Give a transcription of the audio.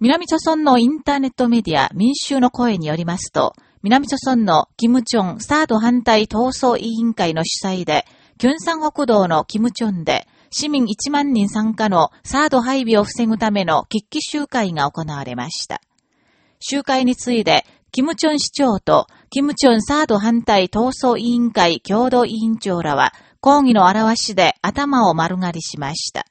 南朝村のインターネットメディア民衆の声によりますと、南朝村のキムチョンサード反対闘争委員会の主催で、キュンサン北道のキムチョンで、市民1万人参加のサード配備を防ぐための決起集会が行われました。集会について、キムチョン市長と、キムチョンサード反対闘争委員会共同委員長らは、抗議の表しで頭を丸刈りしました。